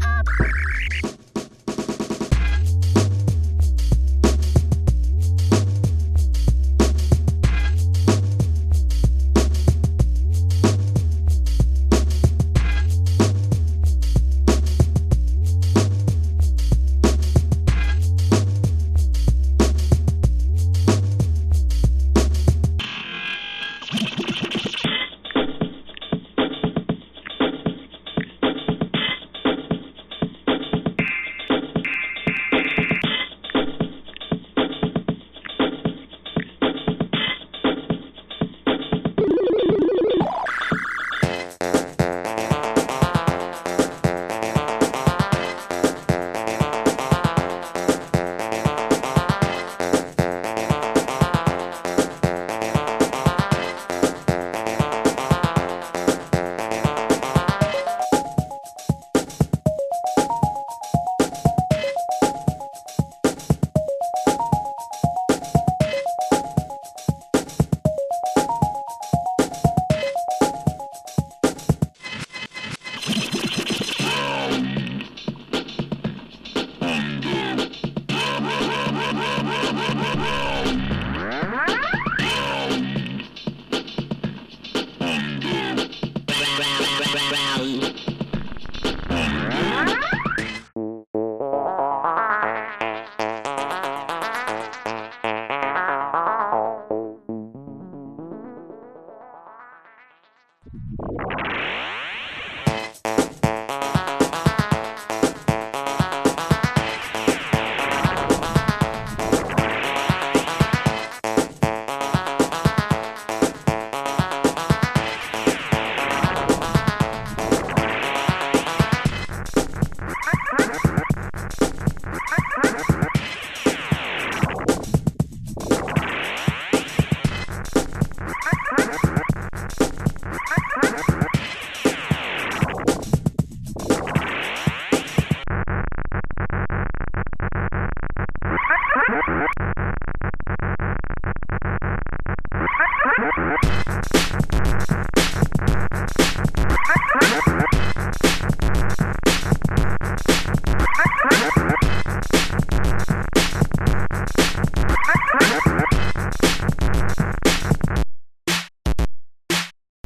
it.